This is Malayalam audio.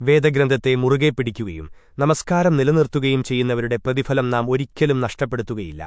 വേദഗ്രന്ഥത്തെ മുറുകെ പിടിക്കുകയും നമസ്കാരം നിലനിർത്തുകയും ചെയ്യുന്നവരുടെ പ്രതിഫലം നാം ഒരിക്കലും നഷ്ടപ്പെടുത്തുകയില്ല.